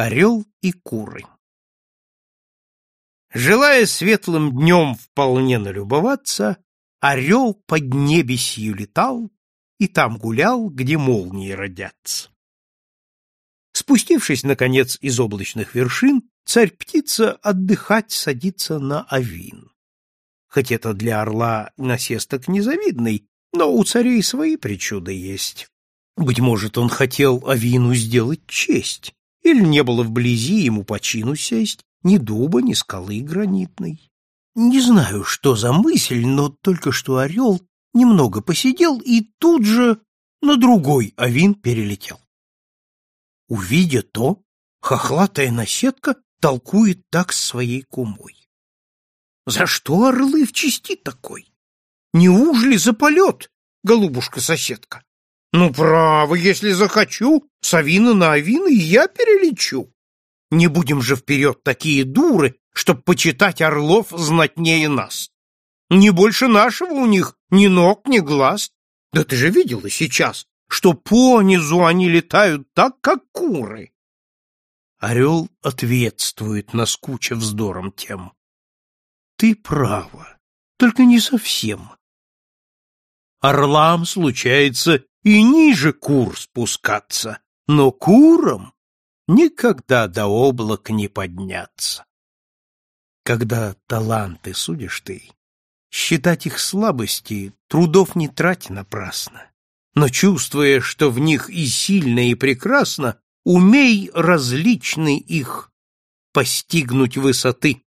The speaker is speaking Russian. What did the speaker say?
орел и куры. Желая светлым днем вполне налюбоваться, орел под небесью летал и там гулял, где молнии родятся. Спустившись, наконец, из облачных вершин, царь-птица отдыхать садится на авин. Хоть это для орла насесток незавидный, но у царей свои причуды есть. Быть может, он хотел авину сделать честь, или не было вблизи ему по чину сесть ни дуба, ни скалы гранитной. Не знаю, что за мысль, но только что орел немного посидел и тут же на другой авин перелетел. Увидя то, хохлатая наседка толкует так с своей кумой. За что орлы в чести такой? Не за полет, голубушка-соседка? Ну, право, если захочу, Савина на Авина я перелечу. Не будем же вперед такие дуры, чтоб почитать орлов знатнее нас. Не больше нашего у них ни ног, ни глаз. Да ты же видела сейчас, что по низу они летают так, как куры. Орел ответствует, наскуча вздором тем. Ты права, только не совсем. Орлам случается и ниже кур спускаться, но курам никогда до облак не подняться. Когда таланты судишь ты, считать их слабости, трудов не трать напрасно, но чувствуя, что в них и сильно, и прекрасно, умей различный их постигнуть высоты,